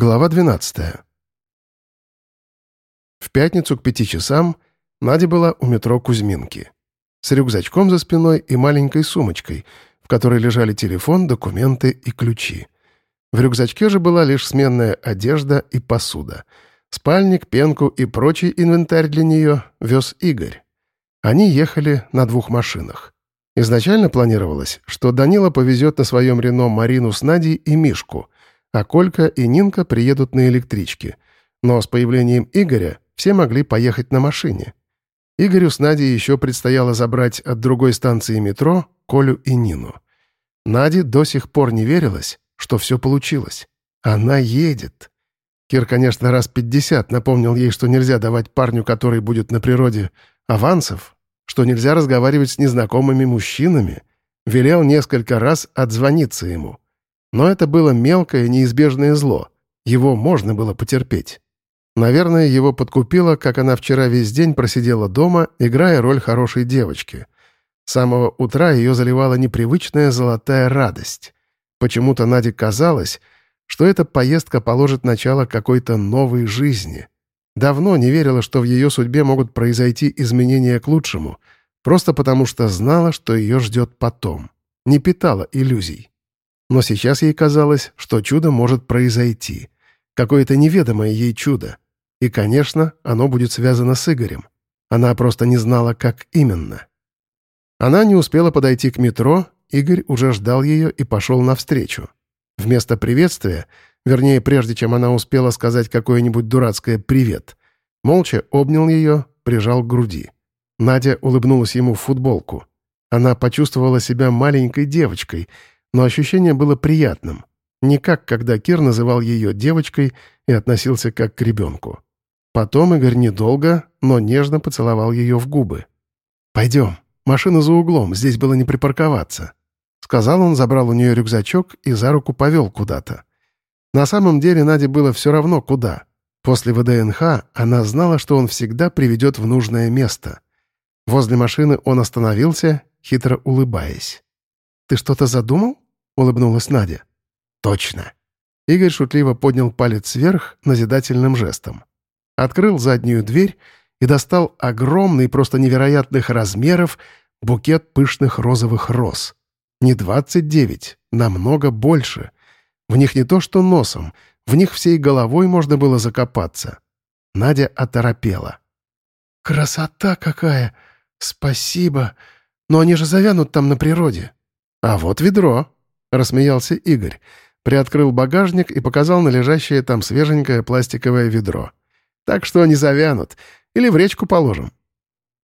Глава 12. В пятницу к пяти часам Надя была у метро Кузьминки. С рюкзачком за спиной и маленькой сумочкой, в которой лежали телефон, документы и ключи. В рюкзачке же была лишь сменная одежда и посуда. Спальник, пенку и прочий инвентарь для нее вез Игорь. Они ехали на двух машинах. Изначально планировалось, что Данила повезет на своем Рено Марину с Надей и Мишку — а Колька и Нинка приедут на электричке. Но с появлением Игоря все могли поехать на машине. Игорю с Надей еще предстояло забрать от другой станции метро Колю и Нину. Наде до сих пор не верилось, что все получилось. Она едет. Кир, конечно, раз пятьдесят напомнил ей, что нельзя давать парню, который будет на природе, авансов, что нельзя разговаривать с незнакомыми мужчинами, велел несколько раз отзвониться ему — но это было мелкое неизбежное зло. Его можно было потерпеть. Наверное, его подкупило, как она вчера весь день просидела дома, играя роль хорошей девочки. С самого утра ее заливала непривычная золотая радость. Почему-то Наде казалось, что эта поездка положит начало какой-то новой жизни. Давно не верила, что в ее судьбе могут произойти изменения к лучшему, просто потому что знала, что ее ждет потом. Не питала иллюзий. Но сейчас ей казалось, что чудо может произойти. Какое-то неведомое ей чудо. И, конечно, оно будет связано с Игорем. Она просто не знала, как именно. Она не успела подойти к метро, Игорь уже ждал ее и пошел навстречу. Вместо приветствия, вернее, прежде чем она успела сказать какое-нибудь дурацкое «привет», молча обнял ее, прижал к груди. Надя улыбнулась ему в футболку. Она почувствовала себя маленькой девочкой — но ощущение было приятным. Не как, когда Кир называл ее девочкой и относился как к ребенку. Потом Игорь недолго, но нежно поцеловал ее в губы. «Пойдем, машина за углом, здесь было не припарковаться». Сказал он, забрал у нее рюкзачок и за руку повел куда-то. На самом деле Наде было все равно куда. После ВДНХ она знала, что он всегда приведет в нужное место. Возле машины он остановился, хитро улыбаясь. «Ты что-то задумал?» — улыбнулась Надя. «Точно». Игорь шутливо поднял палец вверх назидательным жестом. Открыл заднюю дверь и достал огромный, просто невероятных размеров, букет пышных розовых роз. Не 29, намного больше. В них не то что носом, в них всей головой можно было закопаться. Надя оторопела. «Красота какая! Спасибо! Но они же завянут там на природе!» «А вот ведро», — рассмеялся Игорь. Приоткрыл багажник и показал на лежащее там свеженькое пластиковое ведро. «Так что они завянут. Или в речку положим».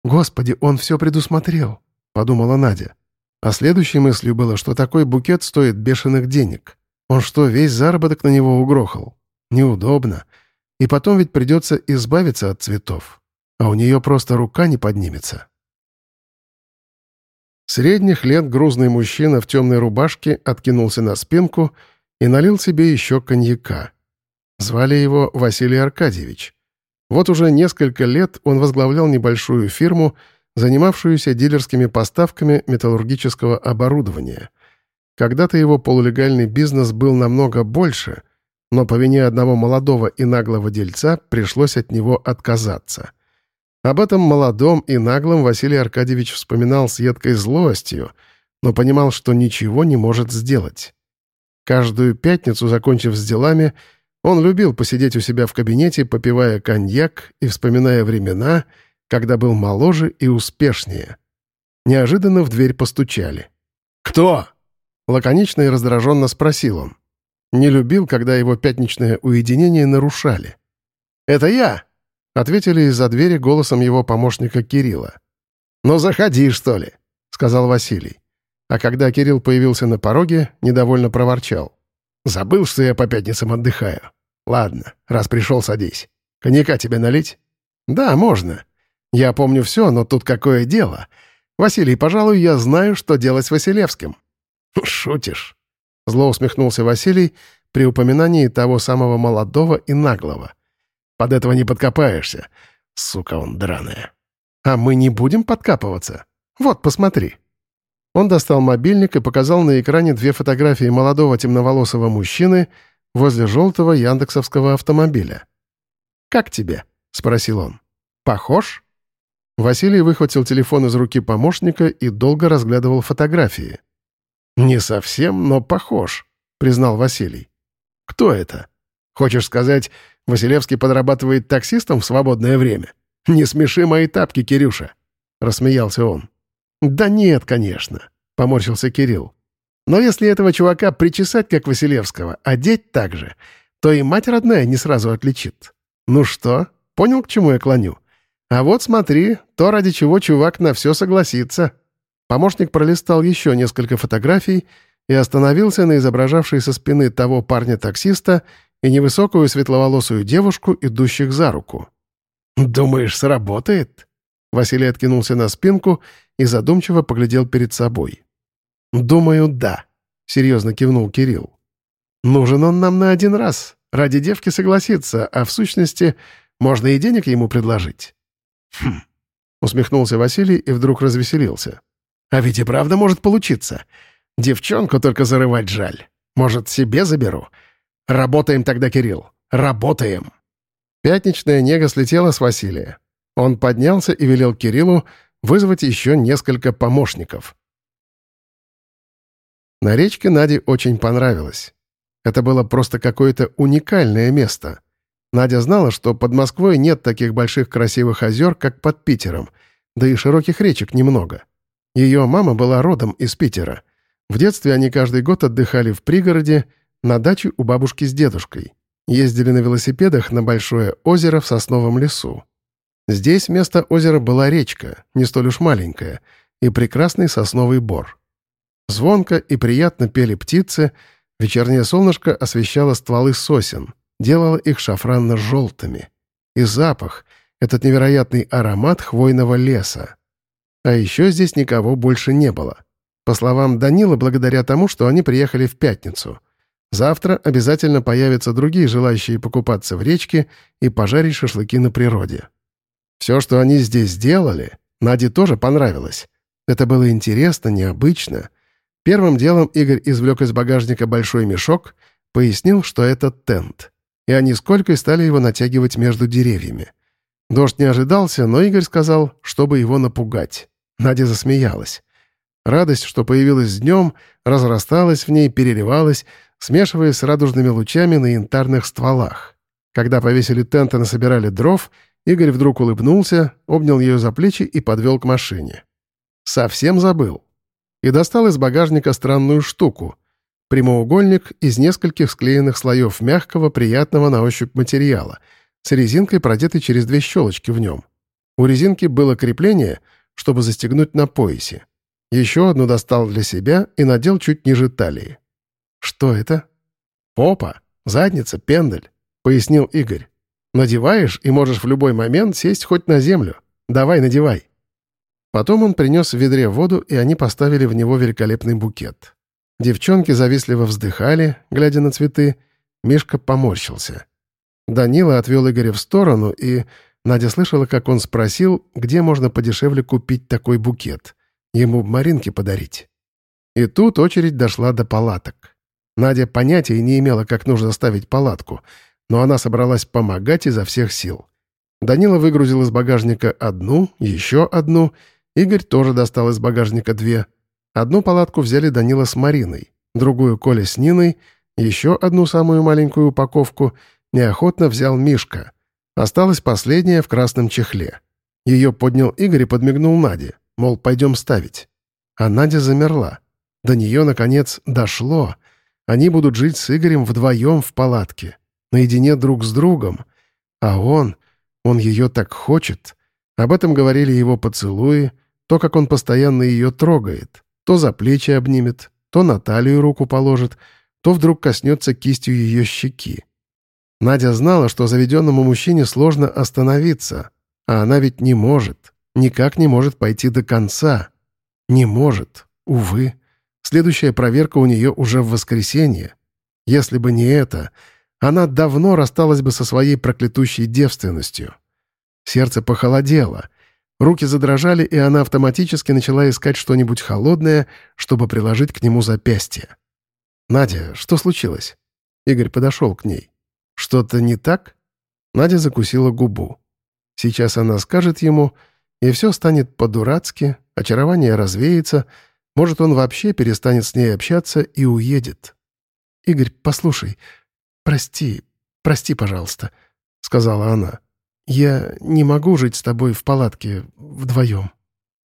«Господи, он все предусмотрел», — подумала Надя. А следующей мыслью было, что такой букет стоит бешеных денег. Он что, весь заработок на него угрохал? Неудобно. И потом ведь придется избавиться от цветов. А у нее просто рука не поднимется. Средних лет грузный мужчина в темной рубашке откинулся на спинку и налил себе еще коньяка. Звали его Василий Аркадьевич. Вот уже несколько лет он возглавлял небольшую фирму, занимавшуюся дилерскими поставками металлургического оборудования. Когда-то его полулегальный бизнес был намного больше, но по вине одного молодого и наглого дельца пришлось от него отказаться — об этом молодом и наглом Василий Аркадьевич вспоминал с едкой злостью, но понимал, что ничего не может сделать. Каждую пятницу, закончив с делами, он любил посидеть у себя в кабинете, попивая коньяк и вспоминая времена, когда был моложе и успешнее. Неожиданно в дверь постучали. «Кто?» — лаконично и раздраженно спросил он. Не любил, когда его пятничное уединение нарушали. «Это я!» Ответили из-за двери голосом его помощника Кирилла. «Ну, заходи, что ли», — сказал Василий. А когда Кирилл появился на пороге, недовольно проворчал. «Забыл, что я по пятницам отдыхаю. Ладно, раз пришел, садись. Коньяка тебе налить?» «Да, можно. Я помню все, но тут какое дело. Василий, пожалуй, я знаю, что делать с Василевским». «Шутишь?» Зло усмехнулся Василий при упоминании того самого молодого и наглого — под этого не подкопаешься. Сука он драная. А мы не будем подкапываться. Вот, посмотри». Он достал мобильник и показал на экране две фотографии молодого темноволосого мужчины, возле желтого яндексовского автомобиля. «Как тебе?» — спросил он. «Похож?» Василий выхватил телефон из руки помощника и долго разглядывал фотографии. «Не совсем, но похож», — признал Василий. «Кто это? Хочешь сказать, Василевский подрабатывает таксистом в свободное время? Не смеши мои тапки, Кирюша!» — рассмеялся он. «Да нет, конечно», — поморщился Кирилл. «Но если этого чувака причесать, как Василевского, одеть так же, то и мать родная не сразу отличит. Ну что, понял, к чему я клоню? А вот смотри, то, ради чего чувак на все согласится». Помощник пролистал еще несколько фотографий и остановился на изображавшей со спины того парня-таксиста и невысокую светловолосую девушку, идущих за руку. «Думаешь, сработает?» Василий откинулся на спинку и задумчиво поглядел перед собой. «Думаю, да», — серьезно кивнул Кирилл. «Нужен он нам на один раз. Ради девки согласиться, а в сущности, можно и денег ему предложить». «Хм», — усмехнулся Василий и вдруг развеселился. «А ведь и правда может получиться. Девчонку только зарывать жаль. Может, себе заберу. Работаем тогда, Кирилл. Работаем!» Пятничная нега слетела с Василия. Он поднялся и велел Кириллу вызвать еще несколько помощников. На речке Наде очень понравилось. Это было просто какое-то уникальное место. Надя знала, что под Москвой нет таких больших красивых озер, как под Питером, да и широких речек немного. Ее мама была родом из Питера. В детстве они каждый год отдыхали в пригороде, на даче у бабушки с дедушкой. Ездили на велосипедах на большое озеро в сосновом лесу. Здесь вместо озера была речка, не столь уж маленькая, и прекрасный сосновый бор. Звонко и приятно пели птицы, вечернее солнышко освещало стволы сосен, делало их шафранно-желтыми. И запах, этот невероятный аромат хвойного леса. А еще здесь никого больше не было. По словам Данила, благодаря тому, что они приехали в пятницу. Завтра обязательно появятся другие желающие покупаться в речке и пожарить шашлыки на природе. Все, что они здесь сделали, Наде тоже понравилось. Это было интересно, необычно. Первым делом Игорь извлек из багажника большой мешок, пояснил, что это тент. И они с Колькой стали его натягивать между деревьями. Дождь не ожидался, но Игорь сказал, чтобы его напугать. Надя засмеялась. Радость, что появилась днем, разрасталась в ней, переливалась, смешиваясь с радужными лучами на янтарных стволах. Когда повесили тент и насобирали дров — Игорь вдруг улыбнулся, обнял ее за плечи и подвел к машине. Совсем забыл. И достал из багажника странную штуку. Прямоугольник из нескольких склеенных слоев мягкого, приятного на ощупь материала, с резинкой, продетой через две щелочки в нем. У резинки было крепление, чтобы застегнуть на поясе. Еще одну достал для себя и надел чуть ниже талии. «Что это?» «Попа, задница, пендель», — пояснил Игорь. Надеваешь и можешь в любой момент сесть хоть на землю. Давай, надевай». Потом он принес в ведре воду, и они поставили в него великолепный букет. Девчонки завистливо вздыхали, глядя на цветы. Мишка поморщился. Данила отвел Игоря в сторону, и Надя слышала, как он спросил, где можно подешевле купить такой букет. Ему Маринке подарить. И тут очередь дошла до палаток. Надя понятия не имела, как нужно ставить палатку — но она собралась помогать изо всех сил. Данила выгрузил из багажника одну, еще одну. Игорь тоже достал из багажника две. Одну палатку взяли Данила с Мариной, другую Коля с Ниной, еще одну самую маленькую упаковку неохотно взял Мишка. Осталась последняя в красном чехле. Ее поднял Игорь и подмигнул Наде, мол, пойдем ставить. А Надя замерла. До нее, наконец, дошло. Они будут жить с Игорем вдвоем в палатке наедине друг с другом. А он, он ее так хочет. Об этом говорили его поцелуи, то, как он постоянно ее трогает, то за плечи обнимет, то на талию руку положит, то вдруг коснется кистью ее щеки. Надя знала, что заведенному мужчине сложно остановиться, а она ведь не может, никак не может пойти до конца. Не может, увы. Следующая проверка у нее уже в воскресенье. Если бы не это, она давно рассталась бы со своей проклятущей девственностью. Сердце похолодело. Руки задрожали, и она автоматически начала искать что-нибудь холодное, чтобы приложить к нему запястье. «Надя, что случилось?» Игорь подошел к ней. «Что-то не так?» Надя закусила губу. Сейчас она скажет ему, и все станет по-дурацки, очарование развеется, может, он вообще перестанет с ней общаться и уедет. «Игорь, послушай, прости, прости, пожалуйста», — сказала она. «Я не могу жить с тобой в палатке вдвоем».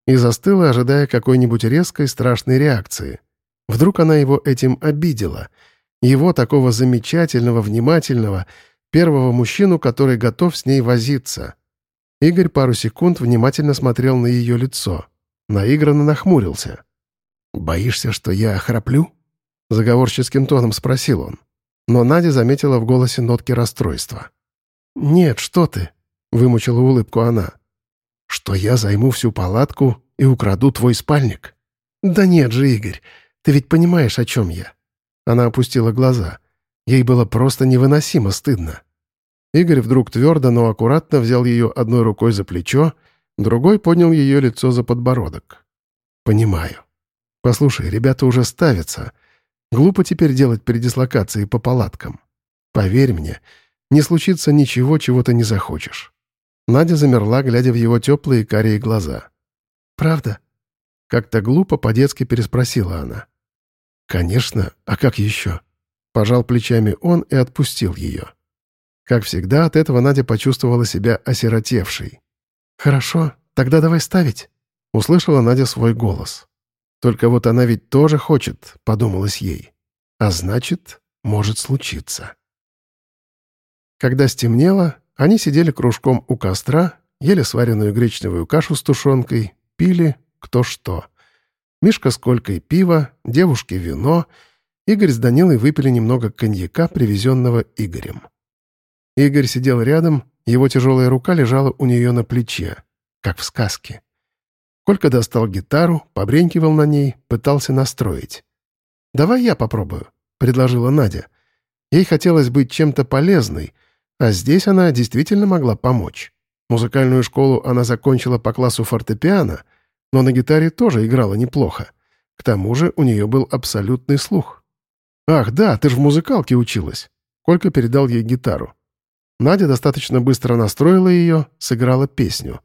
И застыла, ожидая какой-нибудь резкой страшной реакции. Вдруг она его этим обидела. Его, такого замечательного, внимательного, первого мужчину, который готов с ней возиться. Игорь пару секунд внимательно смотрел на ее лицо. Наигранно нахмурился. «Боишься, что я охраплю?» Заговорческим тоном спросил он. Но Надя заметила в голосе нотки расстройства. «Нет, что ты!» — вымучила улыбку она. «Что я займу всю палатку и украду твой спальник?» «Да нет же, Игорь, ты ведь понимаешь, о чем я?» Она опустила глаза. Ей было просто невыносимо стыдно. Игорь вдруг твердо, но аккуратно взял ее одной рукой за плечо, другой поднял ее лицо за подбородок. «Понимаю. Послушай, ребята уже ставятся. Глупо теперь делать передислокации по палаткам. Поверь мне, не случится ничего, чего ты не захочешь». Надя замерла, глядя в его теплые карие глаза. «Правда?» Как-то глупо по-детски переспросила она. «Конечно, а как еще?» Пожал плечами он и отпустил ее. Как всегда, от этого Надя почувствовала себя осиротевшей. «Хорошо, тогда давай ставить», — услышала Надя свой голос. «Только вот она ведь тоже хочет», — подумалось ей. «А значит, может случиться». Когда стемнело, они сидели кружком у костра, ели сваренную гречневую кашу с тушенкой, пили кто что. Мишка с Колькой пиво, девушки вино, Игорь с Данилой выпили немного коньяка, привезенного Игорем. Игорь сидел рядом, его тяжелая рука лежала у нее на плече, как в сказке. Колька достал гитару, побренькивал на ней, пытался настроить. «Давай я попробую», — предложила Надя. Ей хотелось быть чем-то полезной, а здесь она действительно могла помочь. Музыкальную школу она закончила по классу фортепиано, но на гитаре тоже играла неплохо. К тому же у нее был абсолютный слух. «Ах, да, ты же в музыкалке училась!» Колька передал ей гитару. Надя достаточно быстро настроила ее, сыграла песню.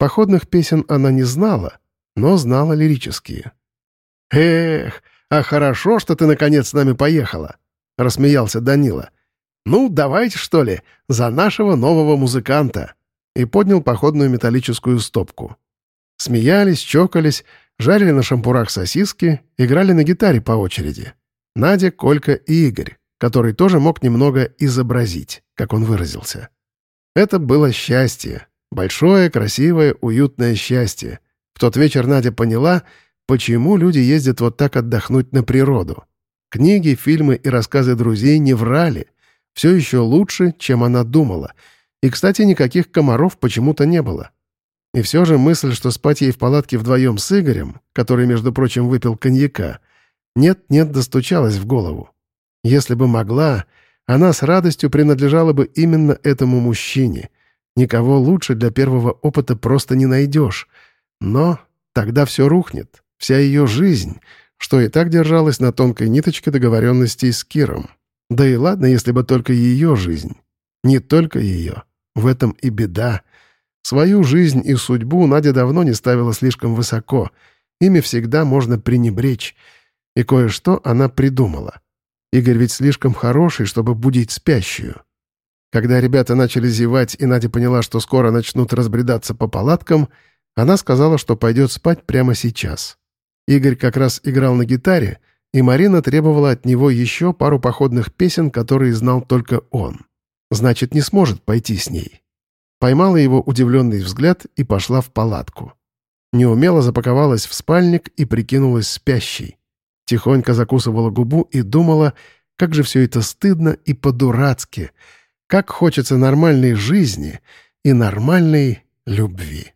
Походных песен она не знала, но знала лирические. «Эх, а хорошо, что ты наконец с нами поехала!» — рассмеялся Данила. «Ну, давайте, что ли, за нашего нового музыканта!» И поднял походную металлическую стопку. Смеялись, чокались, жарили на шампурах сосиски, играли на гитаре по очереди. Надя, Колька и Игорь, который тоже мог немного изобразить, как он выразился. Это было счастье, Большое, красивое, уютное счастье. В тот вечер Надя поняла, почему люди ездят вот так отдохнуть на природу. Книги, фильмы и рассказы друзей не врали. Все еще лучше, чем она думала. И, кстати, никаких комаров почему-то не было. И все же мысль, что спать ей в палатке вдвоем с Игорем, который, между прочим, выпил коньяка, нет-нет достучалась в голову. Если бы могла, она с радостью принадлежала бы именно этому мужчине — Никого лучше для первого опыта просто не найдешь. Но тогда все рухнет, вся ее жизнь, что и так держалась на тонкой ниточке договоренностей с Киром. Да и ладно, если бы только ее жизнь. Не только ее. В этом и беда. Свою жизнь и судьбу Надя давно не ставила слишком высоко. Ими всегда можно пренебречь. И кое-что она придумала. Игорь ведь слишком хороший, чтобы будить спящую. Когда ребята начали зевать, и Надя поняла, что скоро начнут разбредаться по палаткам, она сказала, что пойдет спать прямо сейчас. Игорь как раз играл на гитаре, и Марина требовала от него еще пару походных песен, которые знал только он. Значит, не сможет пойти с ней. Поймала его удивленный взгляд и пошла в палатку. Неумело запаковалась в спальник и прикинулась спящей. Тихонько закусывала губу и думала, как же все это стыдно и по-дурацки — как хочется нормальной жизни и нормальной любви.